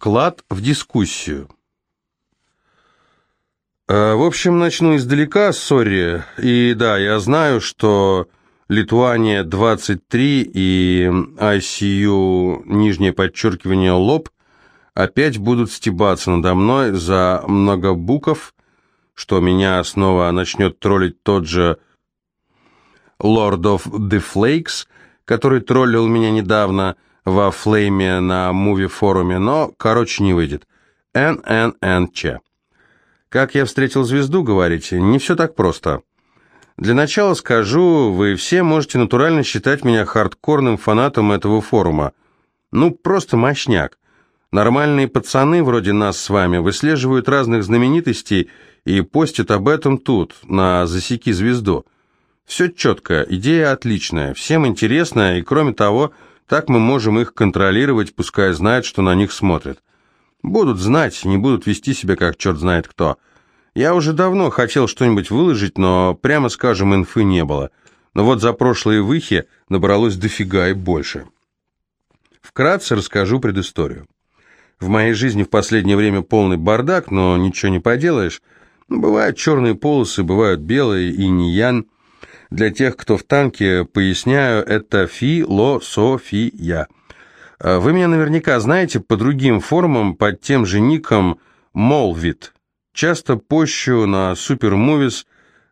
Вклад в дискуссию. Э, в общем, начну издалека, сори. И да, я знаю, что Литуания 23 и ICU, нижнее подчеркивание, лоб, опять будут стебаться надо мной за много букв, что меня снова начнет троллить тот же Lord of the Flakes, который троллил меня недавно во флейме на муви-форуме, но, короче, не выйдет. НННЧ. Как я встретил звезду, говорите? Не все так просто. Для начала скажу, вы все можете натурально считать меня хардкорным фанатом этого форума. Ну, просто мощняк. Нормальные пацаны, вроде нас с вами, выслеживают разных знаменитостей и постят об этом тут, на «Засеки звезду». Все четко, идея отличная, всем интересная, и кроме того, так мы можем их контролировать, пускай знают, что на них смотрят. Будут знать, не будут вести себя как черт знает кто. Я уже давно хотел что-нибудь выложить, но, прямо скажем, инфы не было. Но вот за прошлые выхи набралось дофига и больше. Вкратце расскажу предысторию. В моей жизни в последнее время полный бардак, но ничего не поделаешь. Бывают черные полосы, бывают белые и ниян. Для тех, кто в танке, поясняю, это философия. А вы меня наверняка знаете по другим форумам под тем же ником Молвит. Часто пощу на Movies,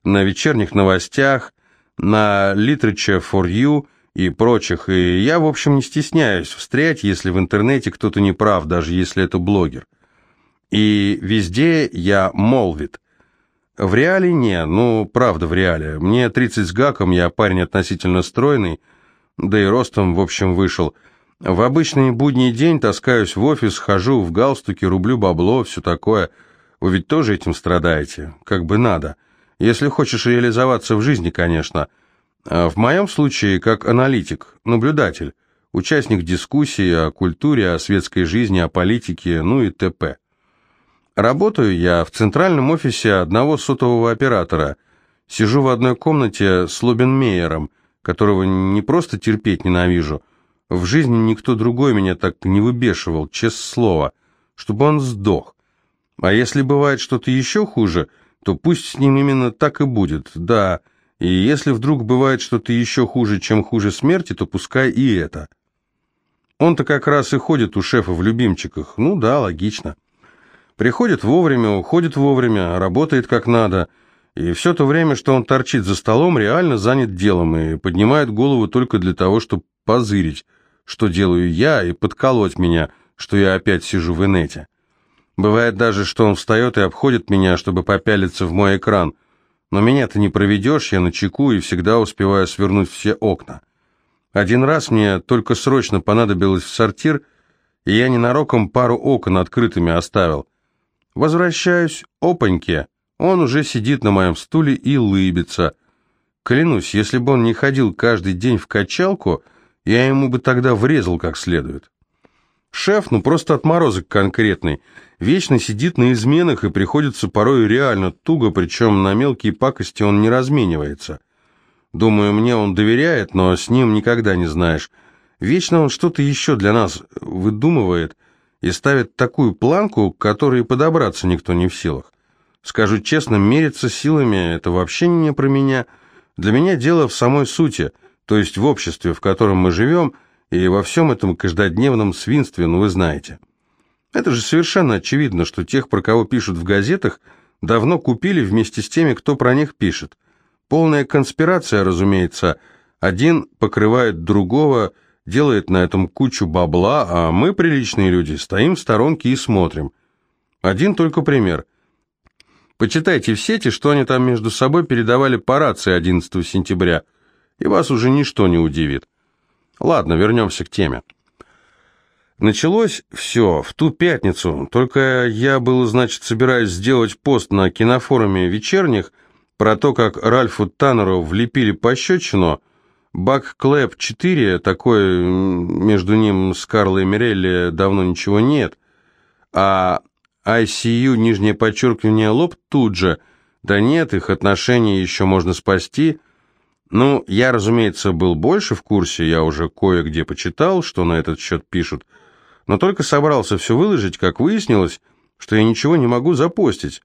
на вечерних новостях, на Literature for You и прочих, и я, в общем, не стесняюсь встрять, если в интернете кто-то не прав, даже если это блогер. И везде я молвит. В реале не, ну, правда, в реале. Мне 30 с гаком, я парень относительно стройный, да и ростом, в общем, вышел. В обычный будний день таскаюсь в офис, хожу в галстуке, рублю бабло, все такое – вы ведь тоже этим страдаете? Как бы надо. Если хочешь реализоваться в жизни, конечно. А в моем случае, как аналитик, наблюдатель, участник дискуссий о культуре, о светской жизни, о политике, ну и т.п. Работаю я в центральном офисе одного сотового оператора. Сижу в одной комнате с Лобенмейером, которого не просто терпеть ненавижу. В жизни никто другой меня так не выбешивал, честное слово, чтобы он сдох. А если бывает что-то еще хуже, то пусть с ним именно так и будет, да. И если вдруг бывает что-то еще хуже, чем хуже смерти, то пускай и это. Он-то как раз и ходит у шефа в любимчиках. Ну да, логично. Приходит вовремя, уходит вовремя, работает как надо. И все то время, что он торчит за столом, реально занят делом и поднимает голову только для того, чтобы позырить, что делаю я, и подколоть меня, что я опять сижу в инете. Бывает даже, что он встает и обходит меня, чтобы попялиться в мой экран. Но меня-то не проведешь, я на чеку и всегда успеваю свернуть все окна. Один раз мне только срочно понадобилось в сортир, и я ненароком пару окон открытыми оставил. Возвращаюсь, опаньки, он уже сидит на моем стуле и лыбится. Клянусь, если бы он не ходил каждый день в качалку, я ему бы тогда врезал как следует. Шеф, ну просто отморозок конкретный. Вечно сидит на изменах и приходится порой реально туго, причем на мелкие пакости он не разменивается. Думаю, мне он доверяет, но с ним никогда не знаешь. Вечно он что-то еще для нас выдумывает и ставит такую планку, к которой подобраться никто не в силах. Скажу честно, мериться силами – это вообще не про меня. Для меня дело в самой сути, то есть в обществе, в котором мы живем – и во всем этом каждодневном свинстве, ну вы знаете. Это же совершенно очевидно, что тех, про кого пишут в газетах, давно купили вместе с теми, кто про них пишет. Полная конспирация, разумеется. Один покрывает другого, делает на этом кучу бабла, а мы, приличные люди, стоим в сторонке и смотрим. Один только пример. Почитайте в сети, что они там между собой передавали по рации 11 сентября, и вас уже ничто не удивит. Ладно, вернемся к теме. Началось все в ту пятницу, только я был, значит, собираюсь сделать пост на кинофоруме вечерних про то, как Ральфу Таннеру влепили пощечину, Бак Клэп 4, такой между ним с Карлой Мирелли давно ничего нет, а ICU, нижнее подчеркивание, лоб тут же, да нет, их отношения еще можно спасти, ну, я, разумеется, был больше в курсе, я уже кое-где почитал, что на этот счет пишут, Но только собрался все выложить, как выяснилось, что я ничего не могу запостить.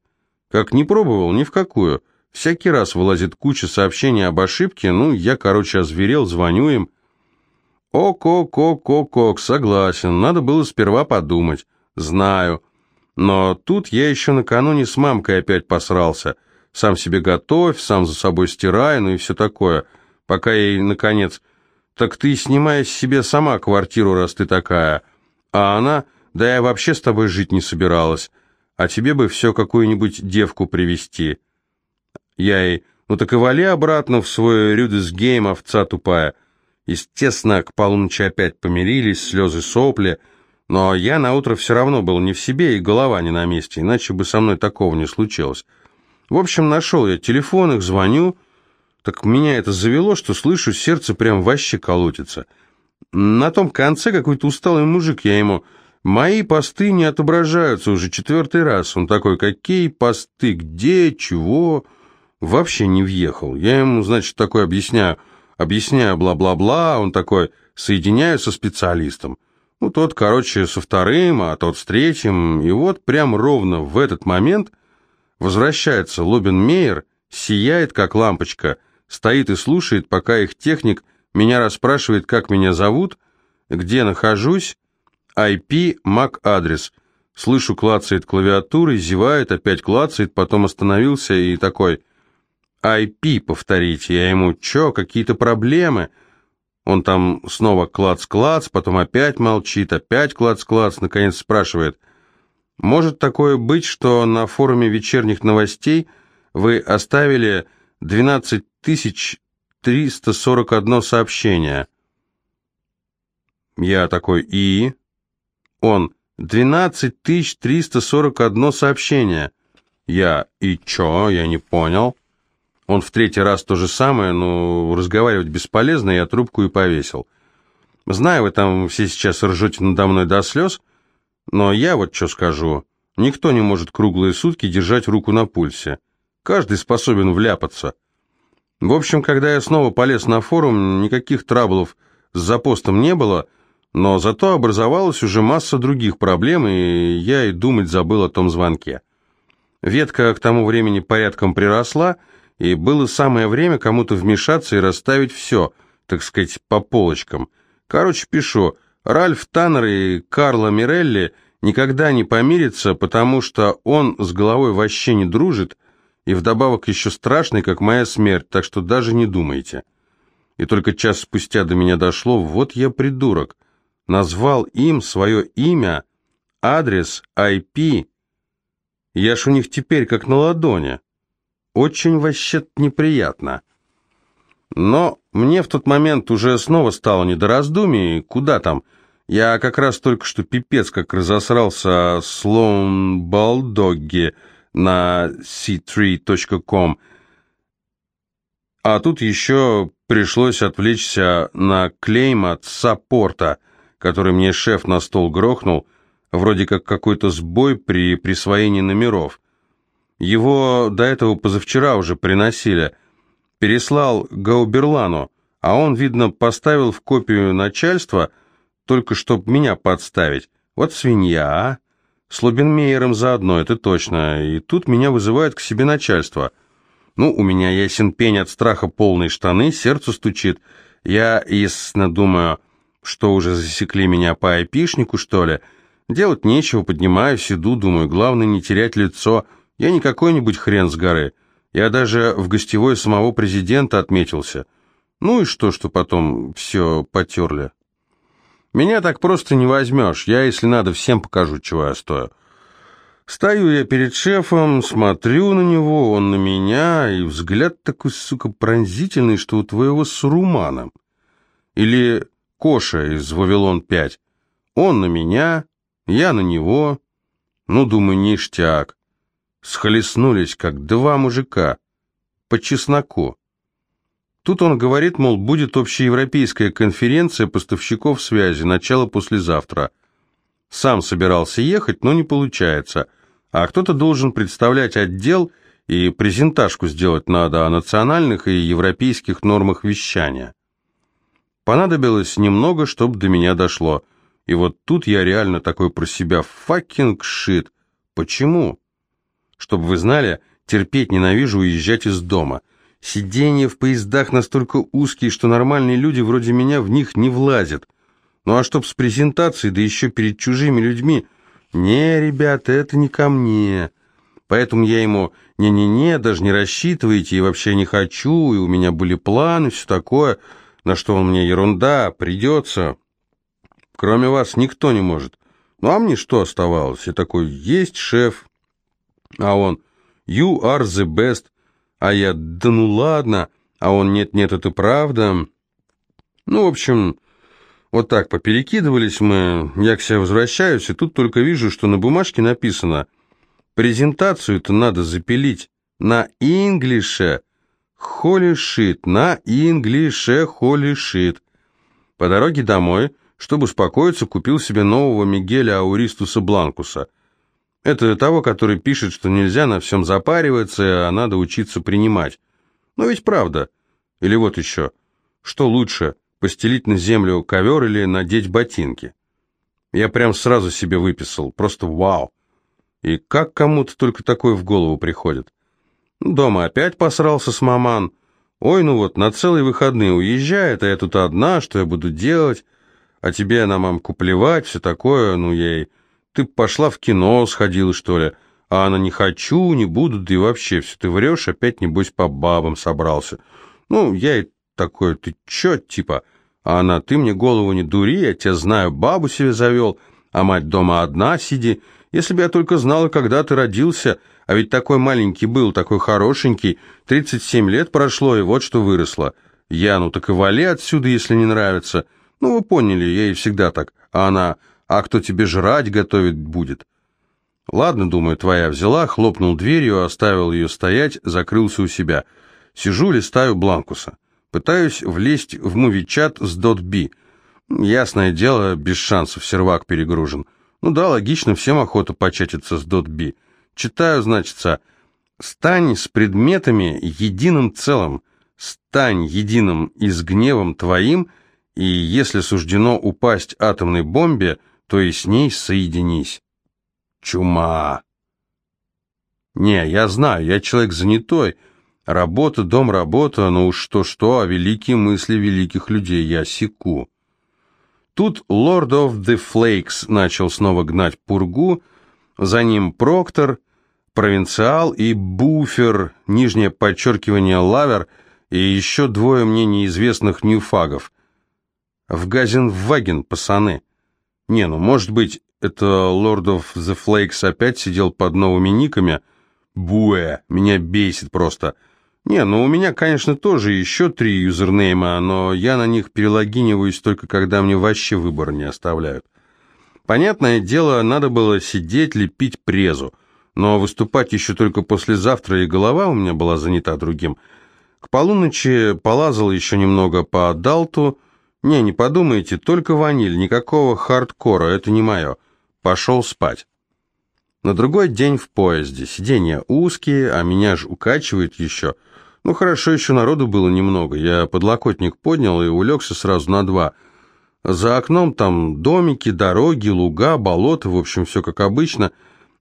Как не пробовал, ни в какую. Всякий раз вылазит куча сообщений об ошибке, ну, я, короче, озверел, звоню им. Ок-ок-ок-ок-ок, согласен, надо было сперва подумать. Знаю. Но тут я еще накануне с мамкой опять посрался. Сам себе готовь, сам за собой стирай, ну и все такое. Пока я ей, наконец, так ты снимай себе сама квартиру, раз ты такая. А она, да я вообще с тобой жить не собиралась. А тебе бы все какую-нибудь девку привести. Я ей, ну так и вали обратно в свой Рюдесгейм, овца тупая. Естественно, к полуночи опять помирились, слезы, сопли. Но я на утро все равно был не в себе и голова не на месте, иначе бы со мной такого не случилось. В общем, нашел я телефон, их звоню. Так меня это завело, что слышу, сердце прям вообще колотится. На том конце какой-то усталый мужик, я ему... Мои посты не отображаются уже четвертый раз. Он такой, какие посты, где, чего... Вообще не въехал. Я ему, значит, такой объясняю, объясняю бла-бла-бла, он такой, соединяю со специалистом. Ну, тот, короче, со вторым, а тот с третьим. И вот прям ровно в этот момент Возвращается Лобин Мейер, сияет, как лампочка, стоит и слушает, пока их техник меня расспрашивает, как меня зовут, где нахожусь, IP, MAC-адрес. Слышу, клацает клавиатурой, зевает, опять клацает, потом остановился и такой IP, повторите. Я ему, чё, какие-то проблемы? Он там снова клац-клац, потом опять молчит, опять клац-клац, наконец спрашивает – может такое быть, что на форуме вечерних новостей вы оставили 12 341 сообщение? Я такой, и? Он, 12 341 сообщение. Я, и чё, я не понял. Он в третий раз то же самое, но разговаривать бесполезно, я трубку и повесил. Знаю, вы там все сейчас ржете надо мной до слез, — но я вот что скажу. Никто не может круглые сутки держать руку на пульсе. Каждый способен вляпаться. В общем, когда я снова полез на форум, никаких траблов с запостом не было, но зато образовалась уже масса других проблем, и я и думать забыл о том звонке. Ветка к тому времени порядком приросла, и было самое время кому-то вмешаться и расставить все, так сказать, по полочкам. Короче, пишу, Ральф Таннер и Карло Мирелли никогда не помирятся, потому что он с головой вообще не дружит, и вдобавок еще страшный, как моя смерть, так что даже не думайте. И только час спустя до меня дошло, вот я придурок, назвал им свое имя, адрес, IP. Я ж у них теперь как на ладони. Очень вообще неприятно. Но мне в тот момент уже снова стало не до раздумий, куда там. Я как раз только что пипец как разосрался Слоун Балдогги на c3.com. А тут еще пришлось отвлечься на клейм от саппорта, который мне шеф на стол грохнул, вроде как какой-то сбой при присвоении номеров. Его до этого позавчера уже приносили – переслал Гауберлану, а он, видно, поставил в копию начальства, только чтоб меня подставить. Вот свинья, а? С Лобенмейером заодно, это точно. И тут меня вызывает к себе начальство. Ну, у меня ясен пень от страха полные штаны, сердце стучит. Я, естественно, думаю, что уже засекли меня по айпишнику, что ли. Делать нечего, поднимаюсь, иду, думаю, главное не терять лицо. Я не какой-нибудь хрен с горы. Я даже в гостевой самого президента отметился. Ну и что, что потом все потерли? Меня так просто не возьмешь. Я, если надо, всем покажу, чего я стою. Стою я перед шефом, смотрю на него, он на меня, и взгляд такой, сука, пронзительный, что у твоего с Руманом. Или Коша из «Вавилон-5». Он на меня, я на него. Ну, думаю, ништяк схлестнулись, как два мужика, по чесноку. Тут он говорит, мол, будет общеевропейская конференция поставщиков связи, начало послезавтра. Сам собирался ехать, но не получается, а кто-то должен представлять отдел и презентажку сделать надо о национальных и европейских нормах вещания. Понадобилось немного, чтобы до меня дошло. И вот тут я реально такой про себя fucking shit. Почему? Чтобы вы знали, терпеть ненавижу уезжать из дома. Сиденья в поездах настолько узкие, что нормальные люди вроде меня в них не влазят. Ну а чтоб с презентацией, да еще перед чужими людьми... Не, ребята, это не ко мне. Поэтому я ему «не-не-не, даже не рассчитывайте, и вообще не хочу, и у меня были планы, все такое», на что он мне «ерунда, придется». Кроме вас никто не может. Ну а мне что оставалось? Я такой «есть шеф», а он «you are the best», а я «да ну ладно», а он «нет-нет, это правда». Ну, в общем, вот так поперекидывались мы, я к себе возвращаюсь, и тут только вижу, что на бумажке написано «Презентацию-то надо запилить на инглише, холи шит, на инглише, холи шит». По дороге домой, чтобы успокоиться, купил себе нового Мигеля Ауристуса Бланкуса. Это того, который пишет, что нельзя на всем запариваться, а надо учиться принимать. Но ведь правда. Или вот еще. Что лучше, постелить на землю ковер или надеть ботинки. Я прям сразу себе выписал, просто вау. И как кому-то только такое в голову приходит. Дома опять посрался с маман. Ой, ну вот, на целые выходные уезжает, а я тут одна, что я буду делать? А тебе на мамку плевать, все такое, ну ей. Ты пошла в кино, сходила, что ли? А она не хочу, не буду, да и вообще все, ты врешь, опять, небось, по бабам собрался. Ну, я и такой, ты чё, типа... А она, ты мне голову не дури, я тебя знаю, бабу себе завел, а мать дома одна сиди. Если бы я только знала, когда ты родился, а ведь такой маленький был, такой хорошенький, 37 лет прошло, и вот что выросло. Я, ну так и вали отсюда, если не нравится. Ну, вы поняли, я и всегда так. А она, а кто тебе жрать готовить будет? Ладно, думаю, твоя взяла, хлопнул дверью, оставил ее стоять, закрылся у себя. Сижу, листаю Бланкуса. Пытаюсь влезть в муви-чат с .би. Ясное дело, без шансов, сервак перегружен. Ну да, логично, всем охота початиться с .би. Читаю, значится, «Стань с предметами единым целым, стань единым и с гневом твоим, и если суждено упасть атомной бомбе, то и с ней соединись». Чума! Не, я знаю, я человек занятой, — Работа, дом, работа, ну уж что-что, а великие мысли великих людей я секу. Тут Lord of the Flakes начал снова гнать пургу, за ним Проктор, Провинциал и Буфер, нижнее подчеркивание Lover и еще двое мне неизвестных ньюфагов. В Газенваген, пацаны. Не, ну, может быть, это Lord of the Flakes опять сидел под новыми никами? Буэ, меня бесит просто. Не, ну у меня, конечно, тоже еще три юзернейма, но я на них перелогиниваюсь только когда мне вообще выбор не оставляют. Понятное дело, надо было сидеть, лепить презу, но выступать еще только послезавтра, и голова у меня была занята другим. К полуночи полазал еще немного по Далту. Не, не подумайте, только ваниль, никакого хардкора, это не мое. Пошел спать. На другой день в поезде. Сиденья узкие, а меня ж укачивает еще – ну, хорошо, еще народу было немного. Я подлокотник поднял и улегся сразу на два. За окном там домики, дороги, луга, болота, в общем, все как обычно.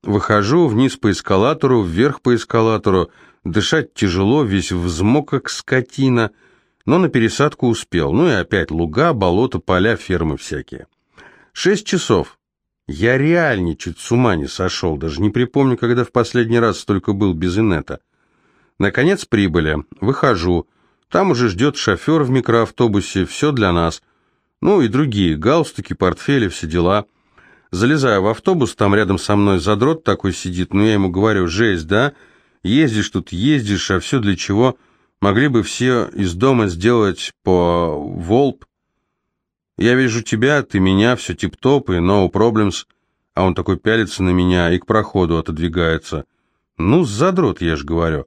Выхожу вниз по эскалатору, вверх по эскалатору. Дышать тяжело, весь взмок, как скотина. Но на пересадку успел. Ну и опять луга, болота, поля, фермы всякие. Шесть часов. Я реально чуть с ума не сошел. Даже не припомню, когда в последний раз столько был без инета. Наконец прибыли. Выхожу. Там уже ждет шофер в микроавтобусе, все для нас. Ну и другие, галстуки, портфели, все дела. Залезаю в автобус, там рядом со мной задрот такой сидит, ну я ему говорю, жесть, да? Ездишь тут, ездишь, а все для чего? Могли бы все из дома сделать по волп. Я вижу тебя, ты меня, все тип-топ и no problems. А он такой пялится на меня и к проходу отодвигается. Ну, задрот, я же говорю.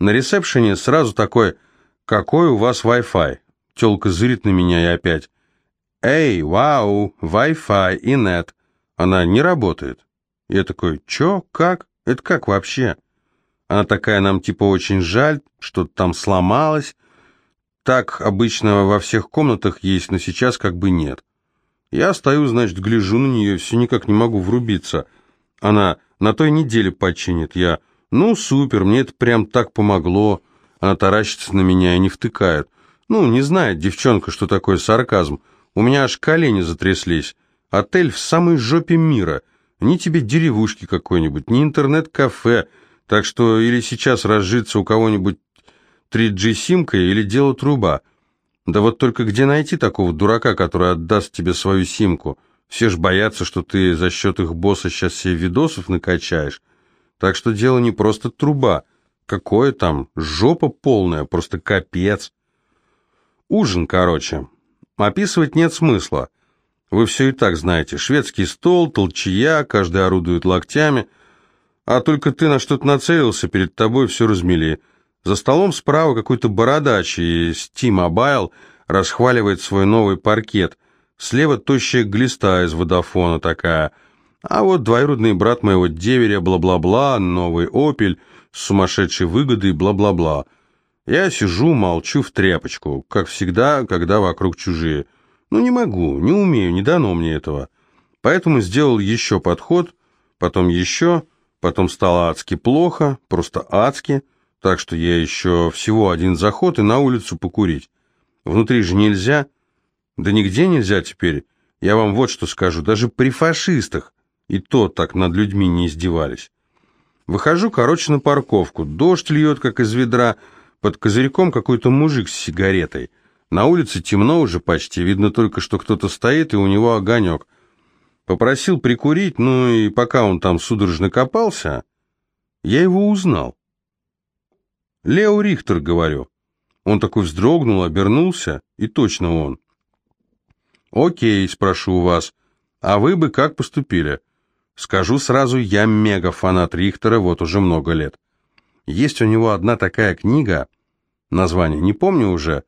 На ресепшене сразу такой «Какой у вас Wi-Fi?» Телка зырит на меня и опять «Эй, вау, Wi-Fi и нет». Она не работает. Я такой «Чё? Как? Это как вообще?» Она такая, нам типа очень жаль, что-то там сломалось. Так обычно во всех комнатах есть, но сейчас как бы нет. Я стою, значит, гляжу на нее, все никак не могу врубиться. Она на той неделе починит. Я, ну, супер, мне это прям так помогло. Она таращится на меня и не втыкает. Ну, не знает девчонка, что такое сарказм. У меня аж колени затряслись. Отель в самой жопе мира. Ни тебе деревушки какой-нибудь, ни интернет-кафе. Так что или сейчас разжиться у кого-нибудь 3G-симкой, или дело труба. Да вот только где найти такого дурака, который отдаст тебе свою симку? Все ж боятся, что ты за счет их босса сейчас себе видосов накачаешь. Так что дело не просто труба. Какое там? Жопа полная, просто капец. Ужин, короче. Описывать нет смысла. Вы все и так знаете. Шведский стол, толчья, каждый орудует локтями. А только ты на что-то нацелился, перед тобой все размели. За столом справа какой-то бородач из T-Mobile расхваливает свой новый паркет. Слева тощая глиста из водофона такая. А вот двоюродный брат моего деверя, бла-бла-бла, новый «Опель» сумасшедшей выгодой, бла-бла-бла. Я сижу, молчу в тряпочку, как всегда, когда вокруг чужие. Ну, не могу, не умею, не дано мне этого. Поэтому сделал еще подход, потом еще, потом стало адски плохо, просто адски так что я еще всего один заход и на улицу покурить. Внутри же нельзя. Да нигде нельзя теперь. Я вам вот что скажу, даже при фашистах и то так над людьми не издевались. Выхожу, короче, на парковку. Дождь льет, как из ведра. Под козырьком какой-то мужик с сигаретой. На улице темно уже почти. Видно только, что кто-то стоит, и у него огонек. Попросил прикурить, ну и пока он там судорожно копался, я его узнал. «Лео Рихтер», — говорю. Он такой вздрогнул, обернулся, и точно он. «Окей», — спрошу у вас, — «а вы бы как поступили?» Скажу сразу, я мега-фанат Рихтера вот уже много лет. Есть у него одна такая книга, название не помню уже,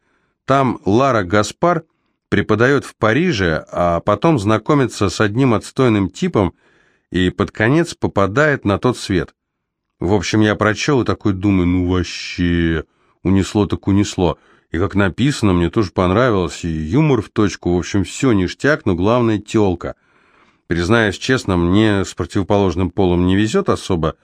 там Лара Гаспар преподает в Париже, а потом знакомится с одним отстойным типом и под конец попадает на тот свет. В общем, я прочел и такой думаю, ну вообще, унесло так унесло. И как написано, мне тоже понравилось, и юмор в точку, в общем, все ништяк, но главное телка. Признаюсь честно, мне с противоположным полом не везет особо.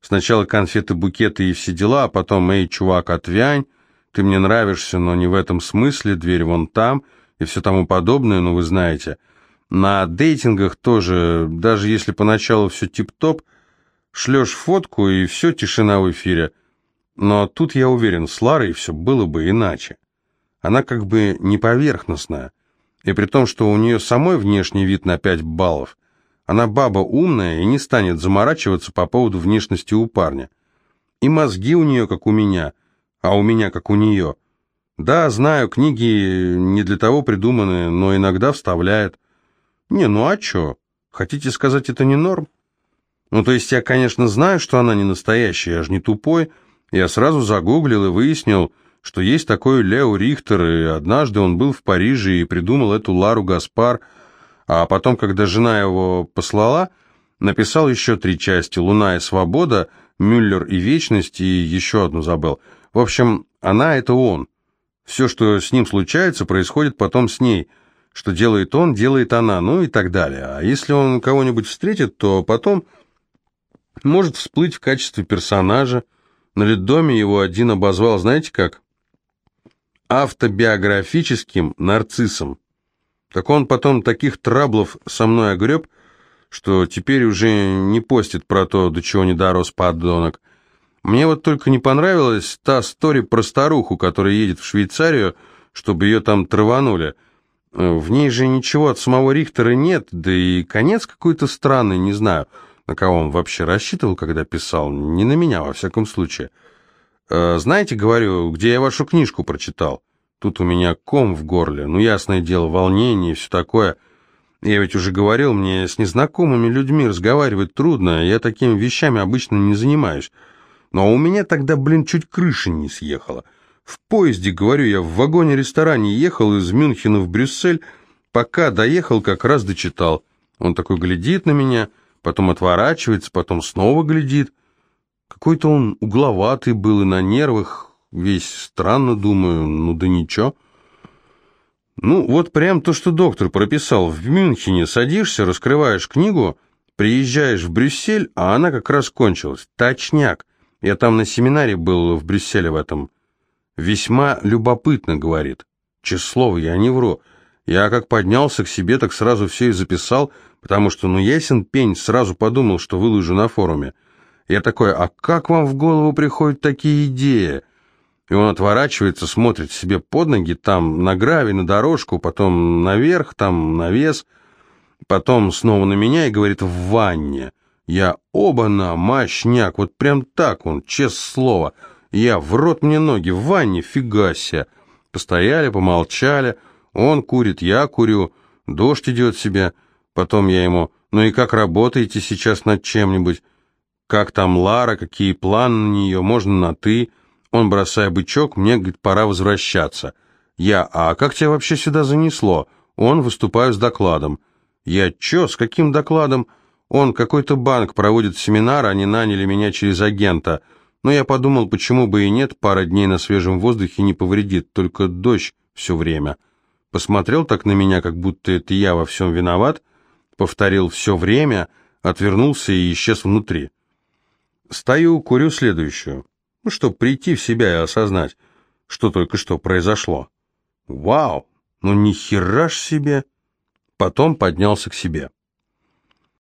Сначала конфеты, букеты и все дела, а потом, эй, чувак, отвянь, ты мне нравишься, но не в этом смысле, дверь вон там, и все тому подобное, ну вы знаете. На дейтингах тоже, даже если поначалу все тип-топ, Шлешь фотку, и все, тишина в эфире. Но тут, я уверен, с Ларой все было бы иначе. Она как бы не поверхностная. И при том, что у нее самой внешний вид на 5 баллов. Она баба умная и не станет заморачиваться по поводу внешности у парня. И мозги у нее, как у меня, а у меня, как у нее. Да, знаю, книги не для того придуманы, но иногда вставляет. Не, ну а чё? Хотите сказать, это не норм? Ну, то есть я, конечно, знаю, что она не настоящая, я же не тупой. Я сразу загуглил и выяснил, что есть такой Лео Рихтер, и однажды он был в Париже и придумал эту Лару Гаспар, а потом, когда жена его послала, написал еще три части «Луна и свобода», «Мюллер и вечность» и еще одну забыл. В общем, она — это он. Все, что с ним случается, происходит потом с ней. Что делает он, делает она, ну и так далее. А если он кого-нибудь встретит, то потом может всплыть в качестве персонажа. На Ледоме его один обозвал, знаете как? Автобиографическим нарциссом. Так он потом таких траблов со мной огреб, что теперь уже не постит про то, до чего не дорос подонок. Мне вот только не понравилась та стори про старуху, которая едет в Швейцарию, чтобы ее там траванули. В ней же ничего от самого Рихтера нет, да и конец какой-то странный, не знаю. На кого он вообще рассчитывал, когда писал? Не на меня, во всяком случае. «Э, «Знаете, говорю, где я вашу книжку прочитал?» Тут у меня ком в горле, ну, ясное дело, волнение и все такое. Я ведь уже говорил, мне с незнакомыми людьми разговаривать трудно, я такими вещами обычно не занимаюсь. Но у меня тогда, блин, чуть крыша не съехала. В поезде, говорю, я в вагоне-ресторане ехал из Мюнхена в Брюссель, пока доехал, как раз дочитал. Он такой глядит на меня потом отворачивается, потом снова глядит. Какой-то он угловатый был и на нервах, весь странно, думаю, ну да ничего. Ну, вот прям то, что доктор прописал. В Мюнхене садишься, раскрываешь книгу, приезжаешь в Брюссель, а она как раз кончилась. Точняк. Я там на семинаре был в Брюсселе в этом. Весьма любопытно, говорит. Числово, я не вру. Я как поднялся к себе, так сразу все и записал, потому что, ну, ясен пень, сразу подумал, что выложу на форуме. Я такой, а как вам в голову приходят такие идеи? И он отворачивается, смотрит себе под ноги, там на гравий, на дорожку, потом наверх, там навес, потом снова на меня и говорит «в ванне». Я оба-на, мощняк, вот прям так он, честное слово. Я в рот мне ноги, в ванне, фига себе. Постояли, помолчали, он курит, я курю, дождь идет себе. Потом я ему, ну и как работаете сейчас над чем-нибудь? Как там Лара, какие планы на нее, можно на «ты»? Он, бросая бычок, мне говорит, пора возвращаться. Я, а как тебя вообще сюда занесло? Он, выступаю с докладом. Я, чё, с каким докладом? Он, какой-то банк проводит семинар, они наняли меня через агента. Но я подумал, почему бы и нет, пара дней на свежем воздухе не повредит, только дождь все время. Посмотрел так на меня, как будто это я во всем виноват, повторил все время, отвернулся и исчез внутри. Стою, курю следующую ну, чтобы прийти в себя и осознать, что только что произошло. Вау, ну ни хера ж себе. Потом поднялся к себе.